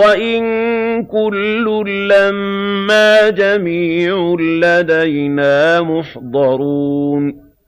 وَإِن كُلٌّ لَّمَّا جَمِيعٌ لَّدَيْنَا مُحْضَرُونَ